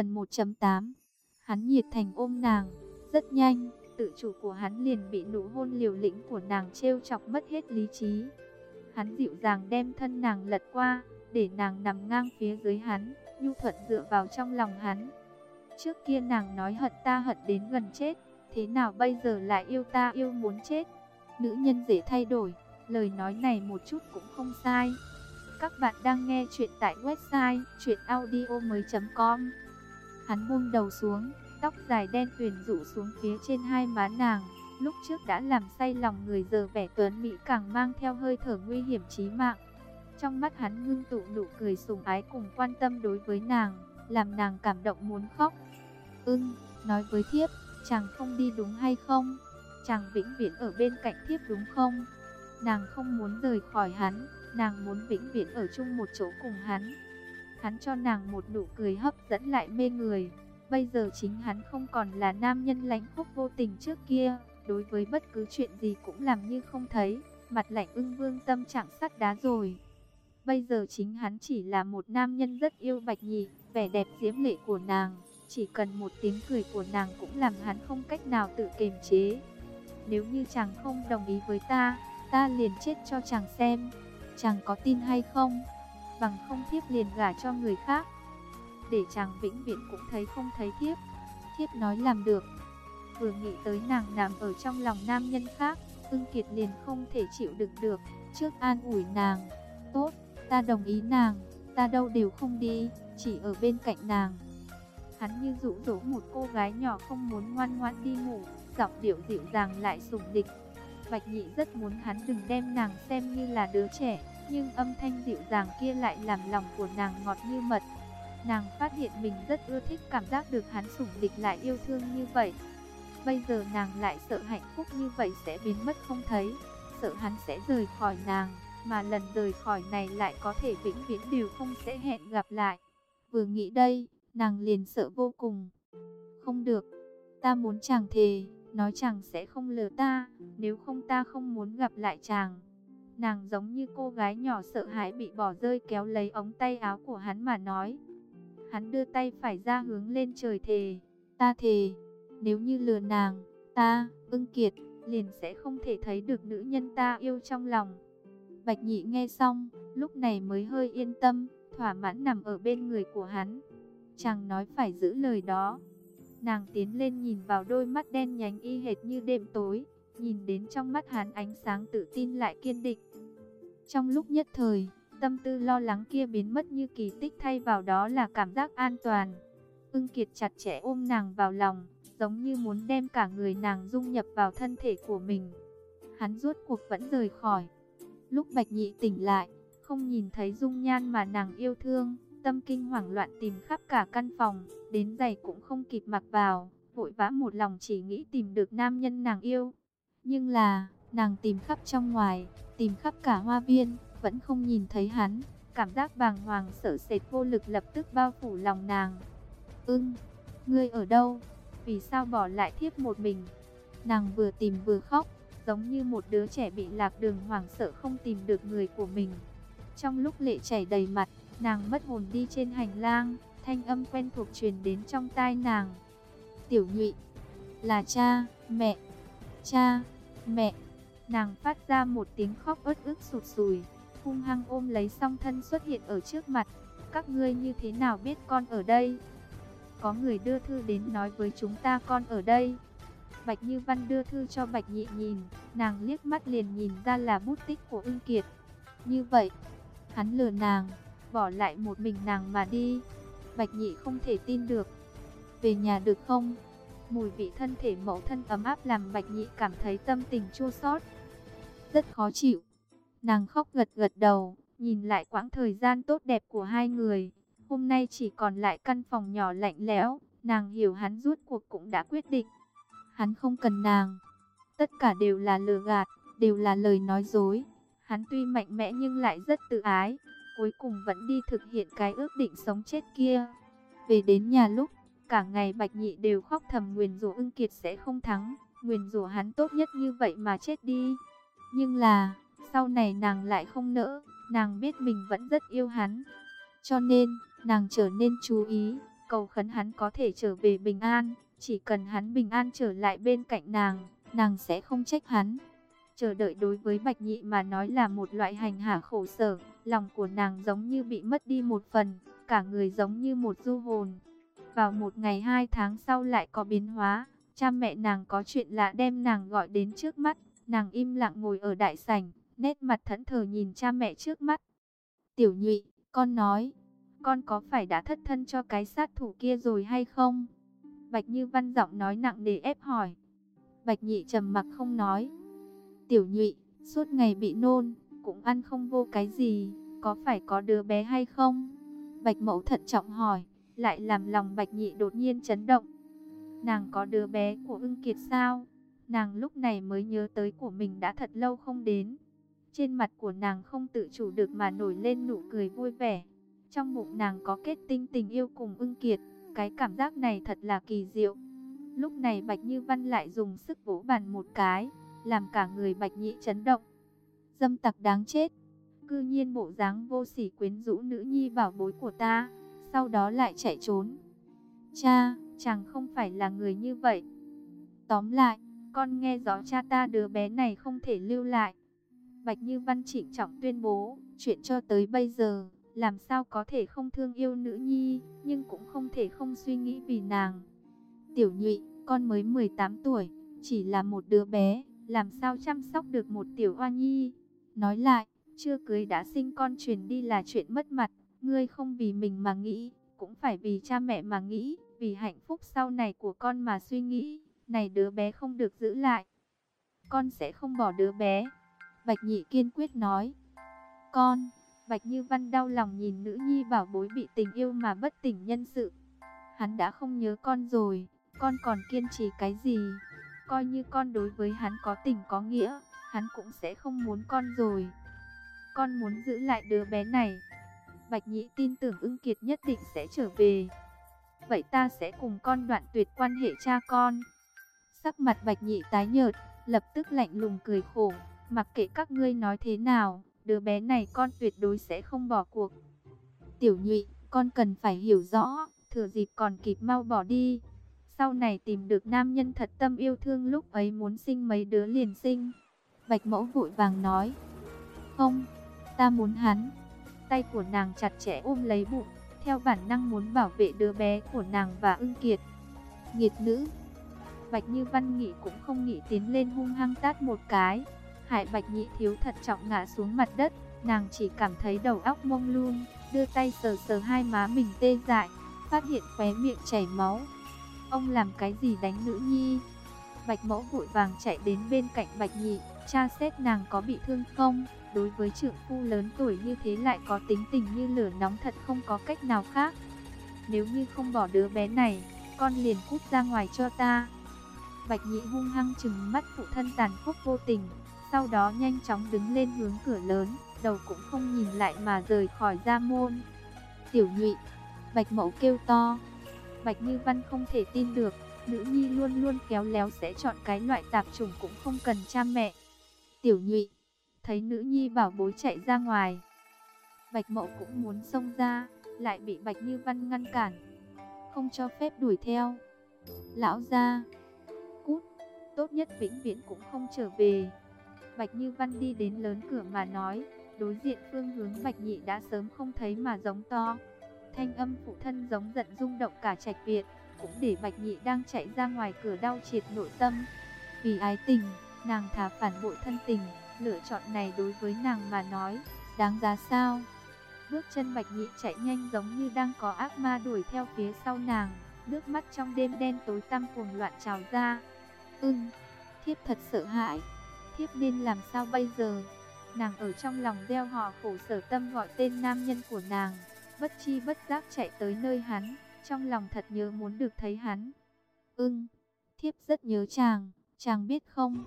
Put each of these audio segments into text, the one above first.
Phần 1.8 Hắn nhiệt thành ôm nàng, rất nhanh, tự chủ của hắn liền bị nụ hôn liều lĩnh của nàng trêu chọc mất hết lý trí. Hắn dịu dàng đem thân nàng lật qua, để nàng nằm ngang phía dưới hắn, nhu thuận dựa vào trong lòng hắn. Trước kia nàng nói hận ta hận đến gần chết, thế nào bây giờ lại yêu ta yêu muốn chết. Nữ nhân dễ thay đổi, lời nói này một chút cũng không sai. Các bạn đang nghe chuyện tại website chuyenaudio.com Hắn buông đầu xuống, tóc dài đen tuyền rủ xuống phía trên hai má nàng. Lúc trước đã làm say lòng người giờ vẻ tuấn Mỹ càng mang theo hơi thở nguy hiểm chí mạng. Trong mắt hắn ngưng tụ nụ cười sùng ái cùng quan tâm đối với nàng, làm nàng cảm động muốn khóc. Ưng, nói với thiếp, chàng không đi đúng hay không? Chàng vĩnh viễn ở bên cạnh thiếp đúng không? Nàng không muốn rời khỏi hắn, nàng muốn vĩnh viễn ở chung một chỗ cùng hắn. Hắn cho nàng một nụ cười hấp dẫn lại mê người. Bây giờ chính hắn không còn là nam nhân lãnh khúc vô tình trước kia, đối với bất cứ chuyện gì cũng làm như không thấy, mặt lạnh ưng vương tâm trạng sắt đá rồi. Bây giờ chính hắn chỉ là một nam nhân rất yêu Bạch Nhị, vẻ đẹp diễm lệ của nàng, chỉ cần một tiếng cười của nàng cũng làm hắn không cách nào tự kiềm chế. Nếu như chàng không đồng ý với ta, ta liền chết cho chàng xem, chàng có tin hay không? Bằng không thiếp liền gả cho người khác. Để chàng vĩnh viễn cũng thấy không thấy thiếp. Thiếp nói làm được. Vừa nghĩ tới nàng nằm ở trong lòng nam nhân khác, ưng kiệt liền không thể chịu đựng được, trước an ủi nàng. Tốt, ta đồng ý nàng, ta đâu đều không đi, chỉ ở bên cạnh nàng. Hắn như dụ dỗ một cô gái nhỏ không muốn ngoan ngoãn đi ngủ, giọng điệu dịu dàng lại sùng địch. Bạch Nhị rất muốn hắn đừng đem nàng xem như là đứa trẻ, nhưng âm thanh dịu dàng kia lại làm lòng của nàng ngọt như mật. Nàng phát hiện mình rất ưa thích cảm giác được hắn sủng địch lại yêu thương như vậy. Bây giờ nàng lại sợ hạnh phúc như vậy sẽ biến mất không thấy, sợ hắn sẽ rời khỏi nàng, mà lần rời khỏi này lại có thể vĩnh viễn đều không sẽ hẹn gặp lại. Vừa nghĩ đây, nàng liền sợ vô cùng. Không được, ta muốn chàng thề, nói chàng sẽ không lừa ta, nếu không ta không muốn gặp lại chàng. Nàng giống như cô gái nhỏ sợ hãi bị bỏ rơi kéo lấy ống tay áo của hắn mà nói. Hắn đưa tay phải ra hướng lên trời thề, ta thề, nếu như lừa nàng, ta, ưng kiệt, liền sẽ không thể thấy được nữ nhân ta yêu trong lòng. Bạch nhị nghe xong, lúc này mới hơi yên tâm, thỏa mãn nằm ở bên người của hắn. Chàng nói phải giữ lời đó. Nàng tiến lên nhìn vào đôi mắt đen nhánh y hệt như đêm tối, nhìn đến trong mắt hắn ánh sáng tự tin lại kiên định. Trong lúc nhất thời, tâm tư lo lắng kia biến mất như kỳ tích thay vào đó là cảm giác an toàn. Ưng Kiệt chặt chẽ ôm nàng vào lòng, giống như muốn đem cả người nàng dung nhập vào thân thể của mình. Hắn rốt cuộc vẫn rời khỏi. Lúc Bạch Nhị tỉnh lại, không nhìn thấy dung nhan mà nàng yêu thương, tâm kinh hoảng loạn tìm khắp cả căn phòng, đến giày cũng không kịp mặc vào, vội vã một lòng chỉ nghĩ tìm được nam nhân nàng yêu. Nhưng là, nàng tìm khắp trong ngoài, tìm khắp cả hoa viên, vẫn không nhìn thấy hắn. Cảm giác bàng hoàng sợ sệt vô lực lập tức bao phủ lòng nàng. Ưng, ngươi ở đâu? Vì sao bỏ lại thiếp một mình? Nàng vừa tìm vừa khóc, giống như một đứa trẻ bị lạc đường hoảng sợ không tìm được người của mình. Trong lúc lệ chảy đầy mặt, nàng mất hồn đi trên hành lang, thanh âm quen thuộc truyền đến trong tai nàng. Tiểu nhụy, là cha, mẹ, cha, mẹ. Nàng phát ra một tiếng khóc ớt ức sụt sùi, hung hăng ôm lấy song thân xuất hiện ở trước mặt. Các ngươi như thế nào biết con ở đây? Có người đưa thư đến nói với chúng ta con ở đây. Bạch Như Văn đưa thư cho Bạch Nhị nhìn, nàng liếc mắt liền nhìn ra là bút tích của Ưng Kiệt. Như vậy, hắn lừa nàng, bỏ lại một mình nàng mà đi. Bạch Nhị không thể tin được. Về nhà được không? Mùi vị thân thể mẫu thân ấm áp làm Bạch Nhị cảm thấy tâm tình chua xót, rất khó chịu. Nàng khóc gật gật đầu, nhìn lại quãng thời gian tốt đẹp của hai người. Hôm nay chỉ còn lại căn phòng nhỏ lạnh lẽo, nàng hiểu hắn rút cuộc cũng đã quyết định. Hắn không cần nàng. Tất cả đều là lừa gạt, đều là lời nói dối. Hắn tuy mạnh mẽ nhưng lại rất tự ái, cuối cùng vẫn đi thực hiện cái ước định sống chết kia. Về đến nhà lúc, cả ngày Bạch Nhị đều khóc thầm nguyền rủa ưng kiệt sẽ không thắng, nguyền rủa hắn tốt nhất như vậy mà chết đi. Nhưng là, sau này nàng lại không nỡ, nàng biết mình vẫn rất yêu hắn. Cho nên, nàng trở nên chú ý, cầu khấn hắn có thể trở về bình an, chỉ cần hắn bình an trở lại bên cạnh nàng, nàng sẽ không trách hắn. Chờ đợi đối với Bạch Nhị mà nói là một loại hành hạ khổ sở, lòng của nàng giống như bị mất đi một phần, cả người giống như một du hồn. Vào một ngày hai tháng sau lại có biến hóa, cha mẹ nàng có chuyện lạ đem nàng gọi đến trước mắt, nàng im lặng ngồi ở đại sảnh, nét mặt thẫn thờ nhìn cha mẹ trước mắt. Tiểu nhụy, con nói, con có phải đã thất thân cho cái sát thủ kia rồi hay không? Bạch Như Văn giọng nói nặng để ép hỏi. Bạch Nhị trầm mặc không nói. Tiểu nhụy, suốt ngày bị nôn, cũng ăn không vô cái gì, có phải có đứa bé hay không? Bạch Mẫu thận trọng hỏi, lại làm lòng Bạch Nhị đột nhiên chấn động. Nàng có đứa bé của ưng kiệt sao? Nàng lúc này mới nhớ tới của mình đã thật lâu không đến. Trên mặt của nàng không tự chủ được mà nổi lên nụ cười vui vẻ. Trong bụng nàng có kết tinh tình yêu cùng ưng kiệt. Cái cảm giác này thật là kỳ diệu. Lúc này Bạch Như Văn lại dùng sức vỗ bàn một cái, làm cả người Bạch nhĩ chấn động. Dâm tặc đáng chết. Cư nhiên bộ dáng vô sỉ quyến rũ nữ nhi bảo bối của ta, sau đó lại chạy trốn. Cha, chàng không phải là người như vậy. Tóm lại, con nghe rõ cha ta đứa bé này không thể lưu lại. Bạch Như Văn trịnh trọng tuyên bố, chuyện cho tới bây giờ, làm sao có thể không thương yêu nữ nhi, nhưng cũng không thể không suy nghĩ vì nàng. Tiểu nhụy, con mới 18 tuổi, chỉ là một đứa bé, làm sao chăm sóc được một tiểu hoa nhi. Nói lại, chưa cưới đã sinh con truyền đi là chuyện mất mặt, ngươi không vì mình mà nghĩ, cũng phải vì cha mẹ mà nghĩ, vì hạnh phúc sau này của con mà suy nghĩ, này đứa bé không được giữ lại. Con sẽ không bỏ đứa bé. Bạch Nhị kiên quyết nói. Con, Bạch Như Văn đau lòng nhìn nữ nhi bảo bối bị tình yêu mà bất tỉnh nhân sự. Hắn đã không nhớ con rồi, con còn kiên trì cái gì? Coi như con đối với hắn có tình có nghĩa, hắn cũng sẽ không muốn con rồi. Con muốn giữ lại đứa bé này. Bạch Nhị tin tưởng ưng kiệt nhất định sẽ trở về. Vậy ta sẽ cùng con đoạn tuyệt quan hệ cha con. Sắc mặt Bạch Nhị tái nhợt, lập tức lạnh lùng cười khổ, mặc kệ các ngươi nói thế nào, đứa bé này con tuyệt đối sẽ không bỏ cuộc. Tiểu nhụy, con cần phải hiểu rõ, thừa dịp còn kịp mau bỏ đi. Sau này tìm được nam nhân thật tâm yêu thương lúc ấy muốn sinh mấy đứa liền sinh. Bạch mẫu vội vàng nói. Không, ta muốn hắn. Tay của nàng chặt chẽ ôm lấy bụng, theo bản năng muốn bảo vệ đứa bé của nàng và ưng kiệt. Nghiệt nữ. Bạch Như Văn Nghị cũng không nghĩ tiến lên hung hăng tát một cái. Hải Bạch Nhị thiếu thật trọng ngã xuống mặt đất, nàng chỉ cảm thấy đầu óc mông lung, đưa tay sờ sờ hai má mình tê dại, phát hiện khóe miệng chảy máu. Ông làm cái gì đánh nữ nhi? Bạch Mẫu vội vàng chạy đến bên cạnh Bạch Nhị, tra xét nàng có bị thương không? Đối với trưởng phu lớn tuổi như thế lại có tính tình như lửa nóng thật không có cách nào khác. Nếu như không bỏ đứa bé này, con liền cút ra ngoài cho ta. Bạch Nhị hung hăng chừng mắt phụ thân tàn khốc vô tình, sau đó nhanh chóng đứng lên hướng cửa lớn, đầu cũng không nhìn lại mà rời khỏi gia môn. Tiểu nhụy, Bạch Mẫu kêu to. Bạch Như Văn không thể tin được, nữ nhi luôn luôn khéo léo sẽ chọn cái loại tạp chủng cũng không cần cha mẹ. Tiểu nhụy, thấy nữ nhi bảo bối chạy ra ngoài. Bạch Mậu cũng muốn xông ra, lại bị Bạch Như Văn ngăn cản, không cho phép đuổi theo. Lão gia, tốt nhất vĩnh viễn cũng không trở về. Bạch Như Văn đi đến lớn cửa mà nói, đối diện phương hướng Bạch Nhị đã sớm không thấy mà giống to. Thanh âm phụ thân giống giận rung động cả trạch viện, cũng để Bạch Nhị đang chạy ra ngoài cửa đau triệt nội tâm. Vì ái tình, nàng thả phản bội thân tình, lựa chọn này đối với nàng mà nói, đáng giá sao? Bước chân Bạch Nhị chạy nhanh giống như đang có ác ma đuổi theo phía sau nàng, nước mắt trong đêm đen tối tăm cuồng loạn trào ra. Ưng, thiếp thật sợ hãi thiếp nên làm sao bây giờ? Nàng ở trong lòng gieo hò khổ sở tâm gọi tên nam nhân của nàng, bất chi bất giác chạy tới nơi hắn, trong lòng thật nhớ muốn được thấy hắn. Ưng, thiếp rất nhớ chàng, chàng biết không?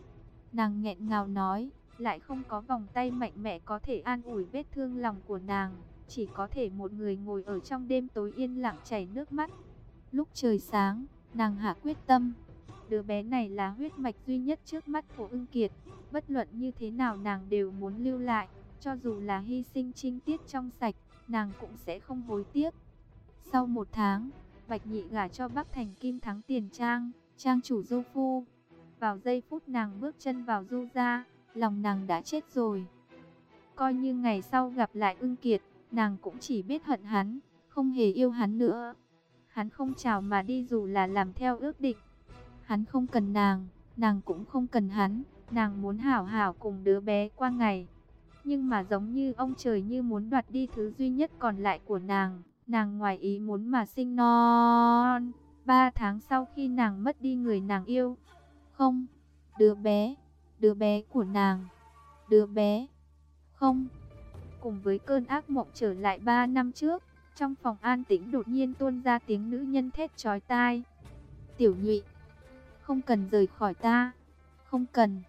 Nàng nghẹn ngào nói, lại không có vòng tay mạnh mẽ có thể an ủi vết thương lòng của nàng, chỉ có thể một người ngồi ở trong đêm tối yên lặng chảy nước mắt. Lúc trời sáng, nàng hạ quyết tâm, đứa bé này là huyết mạch duy nhất trước mắt của ưng kiệt, Bất luận như thế nào nàng đều muốn lưu lại, cho dù là hy sinh trinh tiết trong sạch, nàng cũng sẽ không hối tiếc. Sau một tháng, Bạch Nhị gả cho Bắc Thành Kim Thắng Tiền Trang, Trang chủ Du Phu. Vào giây phút nàng bước chân vào Du gia, lòng nàng đã chết rồi. Coi như ngày sau gặp lại ưng kiệt, nàng cũng chỉ biết hận hắn, không hề yêu hắn nữa. Hắn không chào mà đi dù là làm theo ước định. Hắn không cần nàng, nàng cũng không cần hắn, nàng muốn hảo hảo cùng đứa bé qua ngày. Nhưng mà giống như ông trời như muốn đoạt đi thứ duy nhất còn lại của nàng, nàng ngoài ý muốn mà sinh non. Ba tháng sau khi nàng mất đi người nàng yêu, không, đứa bé, đứa bé của nàng, đứa bé, không. Cùng với cơn ác mộng trở lại ba năm trước, trong phòng an tĩnh đột nhiên tuôn ra tiếng nữ nhân thét chói tai. Tiểu nhụy, không cần rời khỏi ta, không cần,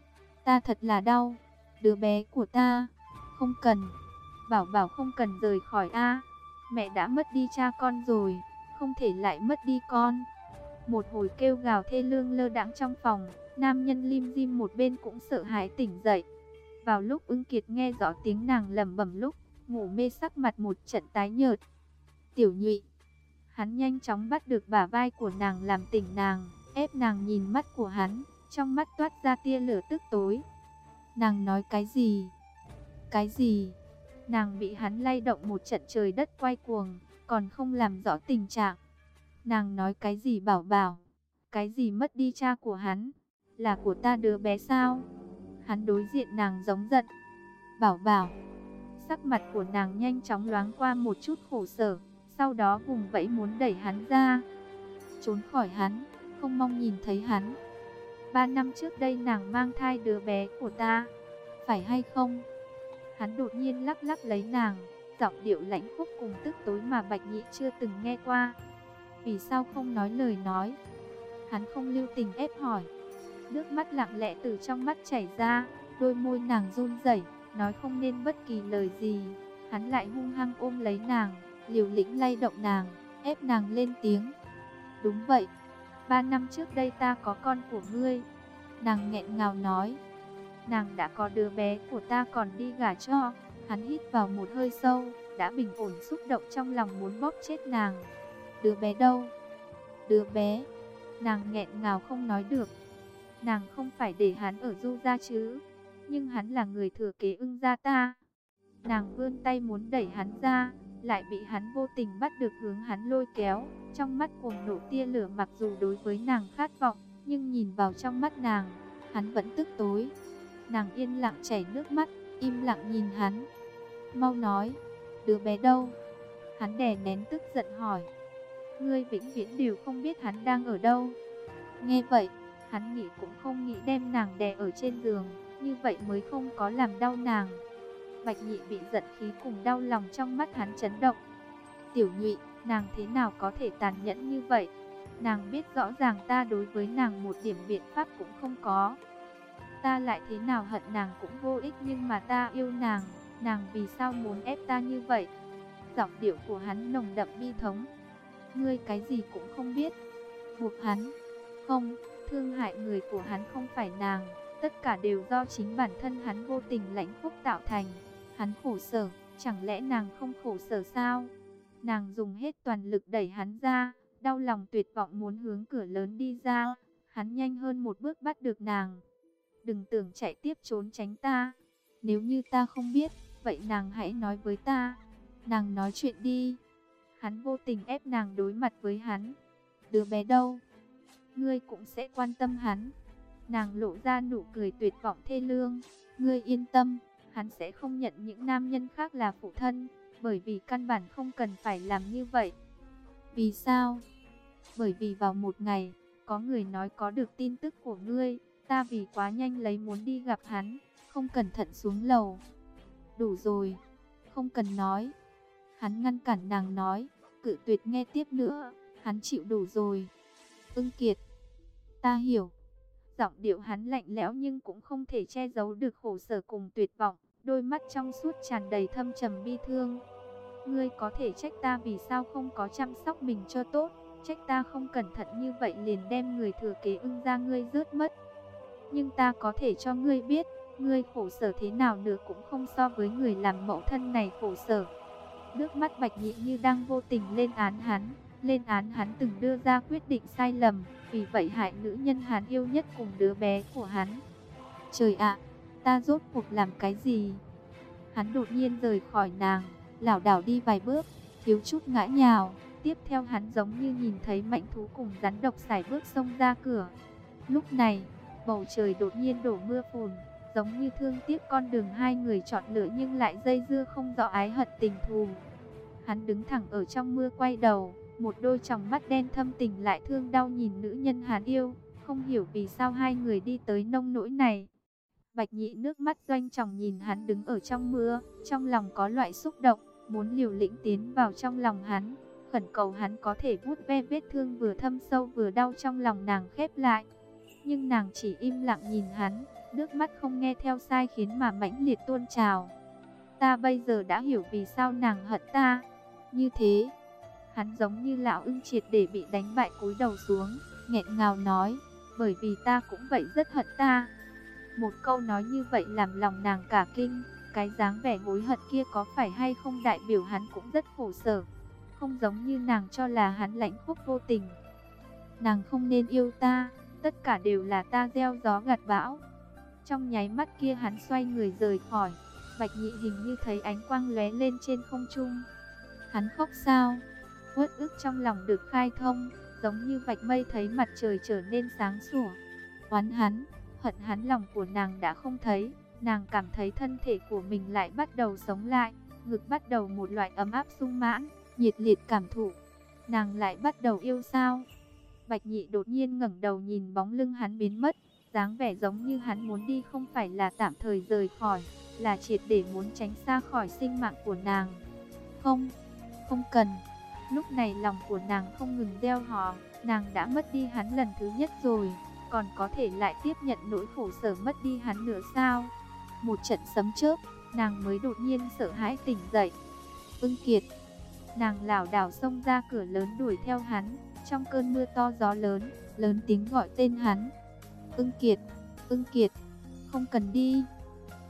ta thật là đau, đứa bé của ta, không cần, bảo bảo không cần rời khỏi a mẹ đã mất đi cha con rồi, không thể lại mất đi con. Một hồi kêu gào thê lương lơ đãng trong phòng, nam nhân lim dim một bên cũng sợ hãi tỉnh dậy. Vào lúc ưng kiệt nghe rõ tiếng nàng lẩm bẩm lúc, ngủ mê sắc mặt một trận tái nhợt. Tiểu nhụy, hắn nhanh chóng bắt được bả vai của nàng làm tỉnh nàng, ép nàng nhìn mắt của hắn, trong mắt toát ra tia lửa tức tối. Nàng nói cái gì? Cái gì? Nàng bị hắn lay động một trận trời đất quay cuồng, còn không làm rõ tình trạng. Nàng nói cái gì bảo bảo? Cái gì mất đi cha của hắn? Là của ta đứa bé sao? Hắn đối diện nàng giống giận. Bảo bảo. Sắc mặt của nàng nhanh chóng loáng qua một chút khổ sở. Sau đó vùng vẫy muốn đẩy hắn ra. Trốn khỏi hắn. Không mong nhìn thấy hắn. Ba năm trước đây nàng mang thai đứa bé của ta. Phải hay không? Hắn đột nhiên lắc lắc lấy nàng. Giọng điệu lãnh khúc cùng tức tối mà Bạch Nhị chưa từng nghe qua. Vì sao không nói lời nói? Hắn không lưu tình ép hỏi. Nước mắt lặng lẽ từ trong mắt chảy ra, đôi môi nàng run rẩy, nói không nên bất kỳ lời gì. Hắn lại hung hăng ôm lấy nàng, liều lĩnh lay động nàng, ép nàng lên tiếng. Đúng vậy, ba năm trước đây ta có con của ngươi. Nàng nghẹn ngào nói, nàng đã có đứa bé của ta còn đi gả cho. Hắn hít vào một hơi sâu, đã bình ổn xúc động trong lòng muốn bóp chết nàng. Đứa bé đâu? Đứa bé. Nàng nghẹn ngào không nói được. Nàng không phải để hắn ở du gia chứ. Nhưng hắn là người thừa kế ưng gia ta. Nàng vươn tay muốn đẩy hắn ra. Lại bị hắn vô tình bắt được hướng hắn lôi kéo. Trong mắt cuồng nổ tia lửa mặc dù đối với nàng khát vọng. Nhưng nhìn vào trong mắt nàng. Hắn vẫn tức tối. Nàng yên lặng chảy nước mắt. Im lặng nhìn hắn. Mau nói. Đứa bé đâu? Hắn đè nén tức giận hỏi. Ngươi vĩnh viễn đều không biết hắn đang ở đâu. Nghe vậy, hắn nghĩ cũng không nghĩ đem nàng đè ở trên giường, như vậy mới không có làm đau nàng. Bạch nhị bị giận khí cùng đau lòng trong mắt hắn chấn động. Tiểu nhụy, nàng thế nào có thể tàn nhẫn như vậy? Nàng biết rõ ràng ta đối với nàng một điểm biện pháp cũng không có. Ta lại thế nào hận nàng cũng vô ích nhưng mà ta yêu nàng, nàng vì sao muốn ép ta như vậy? Giọng điệu của hắn nồng đậm bi thống, ngươi cái gì cũng không biết. Buộc hắn, không, thương hại người của hắn không phải nàng, tất cả đều do chính bản thân hắn vô tình lãnh phúc tạo thành. Hắn khổ sở, chẳng lẽ nàng không khổ sở sao? Nàng dùng hết toàn lực đẩy hắn ra, đau lòng tuyệt vọng muốn hướng cửa lớn đi ra. Hắn nhanh hơn một bước bắt được nàng. Đừng tưởng chạy tiếp trốn tránh ta. Nếu như ta không biết, vậy nàng hãy nói với ta. Nàng nói chuyện đi. Hắn vô tình ép nàng đối mặt với hắn. Đứa bé đâu? Ngươi cũng sẽ quan tâm hắn. Nàng lộ ra nụ cười tuyệt vọng thê lương. Ngươi yên tâm, hắn sẽ không nhận những nam nhân khác là phụ thân. Bởi vì căn bản không cần phải làm như vậy. Vì sao? Bởi vì vào một ngày, có người nói có được tin tức của ngươi. Ta vì quá nhanh lấy muốn đi gặp hắn, không cẩn thận xuống lầu. Đủ rồi, không cần nói. Hắn ngăn cản nàng nói, cự tuyệt nghe tiếp nữa, hắn chịu đủ rồi. Ưng Kiệt, ta hiểu. Giọng điệu hắn lạnh lẽo nhưng cũng không thể che giấu được khổ sở cùng tuyệt vọng, đôi mắt trong suốt tràn đầy thâm trầm bi thương. Ngươi có thể trách ta vì sao không có chăm sóc mình cho tốt, trách ta không cẩn thận như vậy liền đem người thừa kế ưng ra ngươi rớt mất. Nhưng ta có thể cho ngươi biết, ngươi khổ sở thế nào nữa cũng không so với người làm mẫu thân này khổ sở. Nước mắt bạch nhị như đang vô tình lên án hắn, lên án hắn từng đưa ra quyết định sai lầm, vì vậy hại nữ nhân hắn yêu nhất cùng đứa bé của hắn. Trời ạ, ta rốt cuộc làm cái gì? Hắn đột nhiên rời khỏi nàng, lảo đảo đi vài bước, thiếu chút ngã nhào. Tiếp theo hắn giống như nhìn thấy mạnh thú cùng rắn độc xài bước xông ra cửa. Lúc này, bầu trời đột nhiên đổ mưa phùn, giống như thương tiếc con đường hai người chọn lựa nhưng lại dây dưa không rõ ái hận tình thù. Hắn đứng thẳng ở trong mưa quay đầu, một đôi tròng mắt đen thâm tình lại thương đau nhìn nữ nhân hắn yêu, không hiểu vì sao hai người đi tới nông nỗi này. Bạch nhị nước mắt doanh trọng nhìn hắn đứng ở trong mưa, trong lòng có loại xúc động, muốn liều lĩnh tiến vào trong lòng hắn, khẩn cầu hắn có thể vuốt ve vết thương vừa thâm sâu vừa đau trong lòng nàng khép lại. Nhưng nàng chỉ im lặng nhìn hắn, nước mắt không nghe theo sai khiến mà mãnh liệt tuôn trào. Ta bây giờ đã hiểu vì sao nàng hận ta. Như thế, hắn giống như lão ưng triệt để bị đánh bại cúi đầu xuống, nghẹn ngào nói, bởi vì ta cũng vậy rất hận ta. Một câu nói như vậy làm lòng nàng cả kinh, cái dáng vẻ hối hận kia có phải hay không đại biểu hắn cũng rất khổ sở. Không giống như nàng cho là hắn lãnh khúc vô tình. Nàng không nên yêu ta, tất cả đều là ta gieo gió gặt bão. Trong nháy mắt kia hắn xoay người rời khỏi, Bạch Nhị hình như thấy ánh quang lóe lên trên không trung. Hắn khóc sao? Uất ức trong lòng được khai thông, giống như vạch mây thấy mặt trời trở nên sáng sủa. Oán hắn, hận hắn lòng của nàng đã không thấy, nàng cảm thấy thân thể của mình lại bắt đầu sống lại, ngực bắt đầu một loại ấm áp sung mãn, nhiệt liệt cảm thụ. Nàng lại bắt đầu yêu sao? Bạch Nhị đột nhiên ngẩng đầu nhìn bóng lưng hắn biến mất, dáng vẻ giống như hắn muốn đi không phải là tạm thời rời khỏi, là triệt để muốn tránh xa khỏi sinh mạng của nàng. Không, không cần. Lúc này lòng của nàng không ngừng đeo hò, nàng đã mất đi hắn lần thứ nhất rồi, còn có thể lại tiếp nhận nỗi khổ sở mất đi hắn nữa sao? Một trận sấm chớp, nàng mới đột nhiên sợ hãi tỉnh dậy. Ưng Kiệt, nàng lảo đảo xông ra cửa lớn đuổi theo hắn, trong cơn mưa to gió lớn, lớn tiếng gọi tên hắn. Ưng Kiệt, Ưng Kiệt, không cần đi.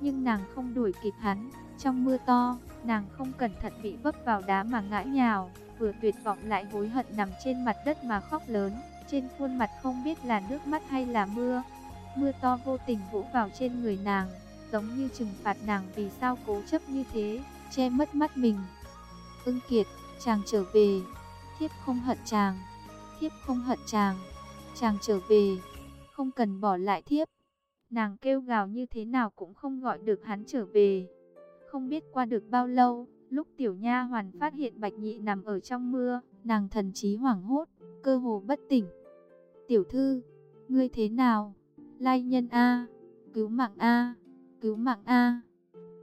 Nhưng nàng không đuổi kịp hắn, trong mưa to, nàng không cẩn thận bị vấp vào đá mà ngã nhào, vừa tuyệt vọng lại hối hận nằm trên mặt đất mà khóc lớn, trên khuôn mặt không biết là nước mắt hay là mưa. Mưa to vô tình vũ vào trên người nàng, giống như trừng phạt nàng vì sao cố chấp như thế, che mất mắt mình. Ưng Kiệt, chàng trở về, thiếp không hận chàng, thiếp không hận chàng, chàng trở về, không cần bỏ lại thiếp. Nàng kêu gào như thế nào cũng không gọi được hắn trở về. Không biết qua được bao lâu, lúc tiểu nha hoàn phát hiện Bạch Nhị nằm ở trong mưa, nàng thần trí hoảng hốt, cơ hồ bất tỉnh. Tiểu thư, ngươi thế nào? Lai nhân A, cứu mạng A, cứu mạng A.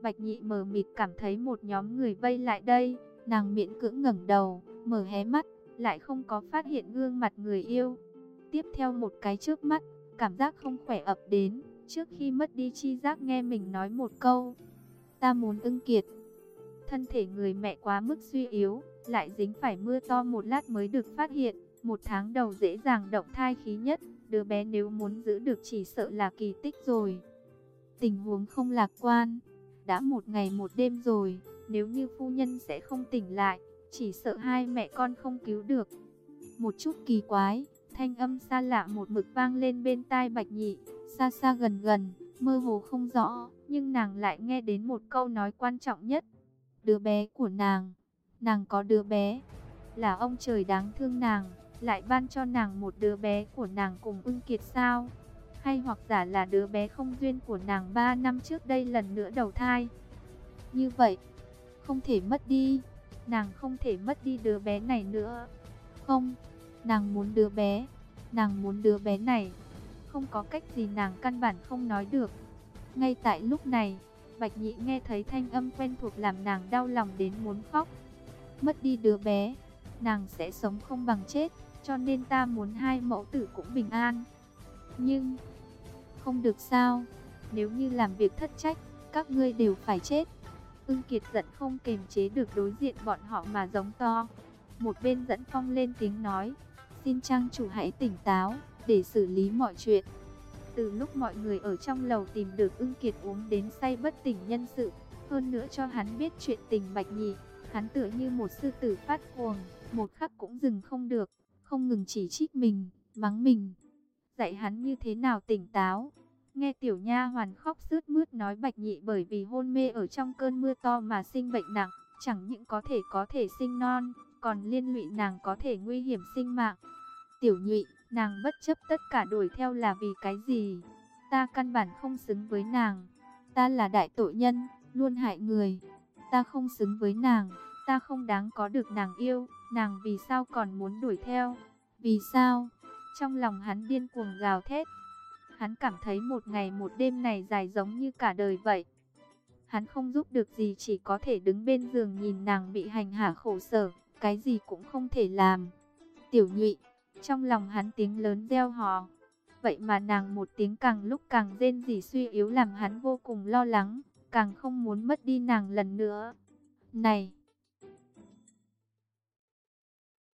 Bạch Nhị mờ mịt cảm thấy một nhóm người vây lại đây, nàng miễn cưỡng ngẩng đầu, mở hé mắt, lại không có phát hiện gương mặt người yêu. Tiếp theo một cái trước mắt, cảm giác không khỏe ập đến, trước khi mất đi chi giác nghe mình nói một câu. Ta muốn ưng kiệt. Thân thể người mẹ quá mức suy yếu, lại dính phải mưa to một lát mới được phát hiện. Một tháng đầu dễ dàng động thai khí nhất, đứa bé nếu muốn giữ được chỉ sợ là kỳ tích rồi. Tình huống không lạc quan, đã một ngày một đêm rồi, nếu như phu nhân sẽ không tỉnh lại, chỉ sợ hai mẹ con không cứu được. Một chút kỳ quái, thanh âm xa lạ một mực vang lên bên tai Bạch Nhị, xa xa gần gần, mơ hồ không rõ, nhưng nàng lại nghe đến một câu nói quan trọng nhất. Đứa bé của nàng, nàng có đứa bé, là ông trời đáng thương nàng, lại ban cho nàng một đứa bé của nàng cùng ưng kiệt sao? Hay hoặc giả là đứa bé không duyên của nàng 3 năm trước đây lần nữa đầu thai? Như vậy, không thể mất đi, nàng không thể mất đi đứa bé này nữa. Không, nàng muốn đứa bé, nàng muốn đứa bé này. Không có cách gì nàng căn bản không nói được. Ngay tại lúc này, Bạch Nhị nghe thấy thanh âm quen thuộc làm nàng đau lòng đến muốn khóc. Mất đi đứa bé, nàng sẽ sống không bằng chết, cho nên ta muốn hai mẫu tử cũng bình an. Nhưng, không được sao, nếu như làm việc thất trách, các ngươi đều phải chết. Ưng Kiệt giận không kềm chế được đối diện bọn họ mà giống to. Một bên dẫn phong lên tiếng nói, xin trang chủ hãy tỉnh táo, để xử lý mọi chuyện. Từ lúc mọi người ở trong lầu tìm được ưng kiệt uống đến say bất tỉnh nhân sự, hơn nữa cho hắn biết chuyện tình bạch nhị, hắn tựa như một sư tử phát cuồng, một khắc cũng dừng không được, không ngừng chỉ trích mình, mắng mình. Dạy hắn như thế nào tỉnh táo. Nghe tiểu nha hoàn khóc sướt mướt nói bạch nhị bởi vì hôn mê ở trong cơn mưa to mà sinh bệnh nặng, chẳng những có thể có thể sinh non, còn liên lụy nàng có thể nguy hiểm sinh mạng. Tiểu nhị, nàng bất chấp tất cả đuổi theo là vì cái gì? Ta căn bản không xứng với nàng. Ta là đại tội nhân, luôn hại người. Ta không xứng với nàng, ta không đáng có được nàng yêu, nàng vì sao còn muốn đuổi theo? Vì sao? Trong lòng hắn điên cuồng gào thét. Hắn cảm thấy một ngày một đêm này dài giống như cả đời vậy. Hắn không giúp được gì chỉ có thể đứng bên giường nhìn nàng bị hành hạ khổ sở, cái gì cũng không thể làm. Tiểu nhụy, trong lòng hắn tiếng lớn reo hò. Vậy mà nàng một tiếng càng lúc càng rên rỉ suy yếu làm hắn vô cùng lo lắng, càng không muốn mất đi nàng lần nữa. Này!